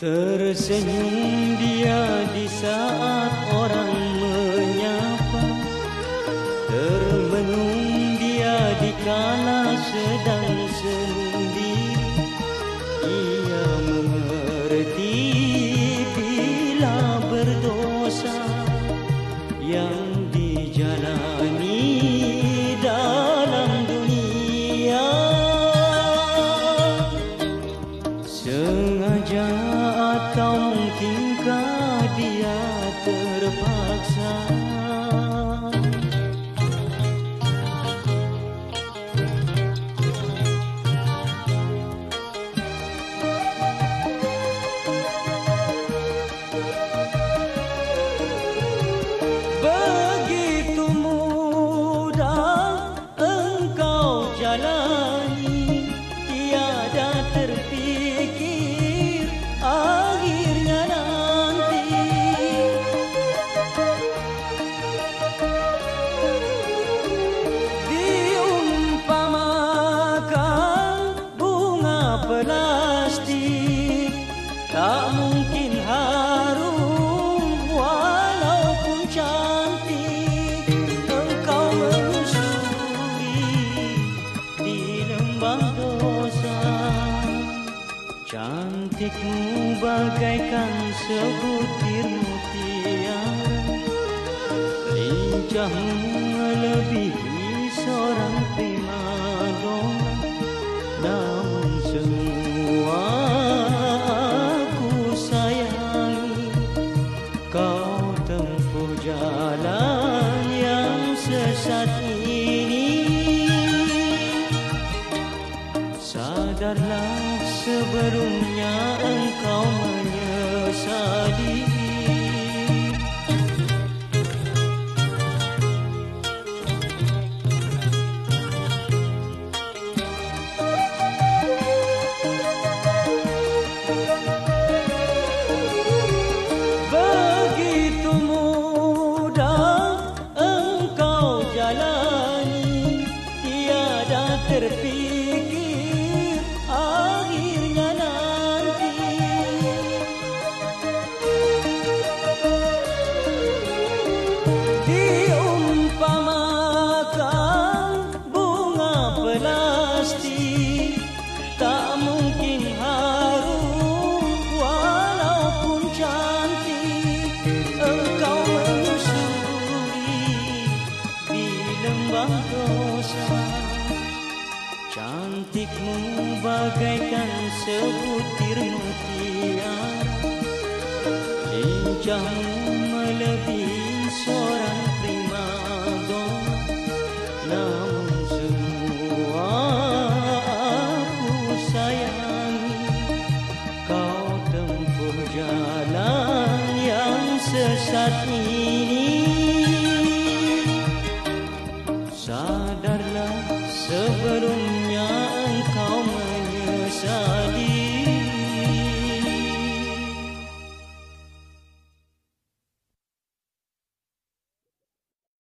Tersenyum dia di saat orang menyapa. Termenung dia di kala sedang sendiri. Ia mengerti bila berdosa. Yang plastik Tak mungkin harum walaupun cantik Engkau menyusuri di lembah dosa. Cantikmu bagaikan sebutir mutiara Lincahmu melebihi seorang primadona Namun sebelumnya engkau menyesali. Tiada terfikir lembah dosa Cantikmu bagaikan sebutir mutiara. Lincahmu melebihi seorang primadona Namun semua aku sayangi, Kau tempuh jalan yang sesat ini.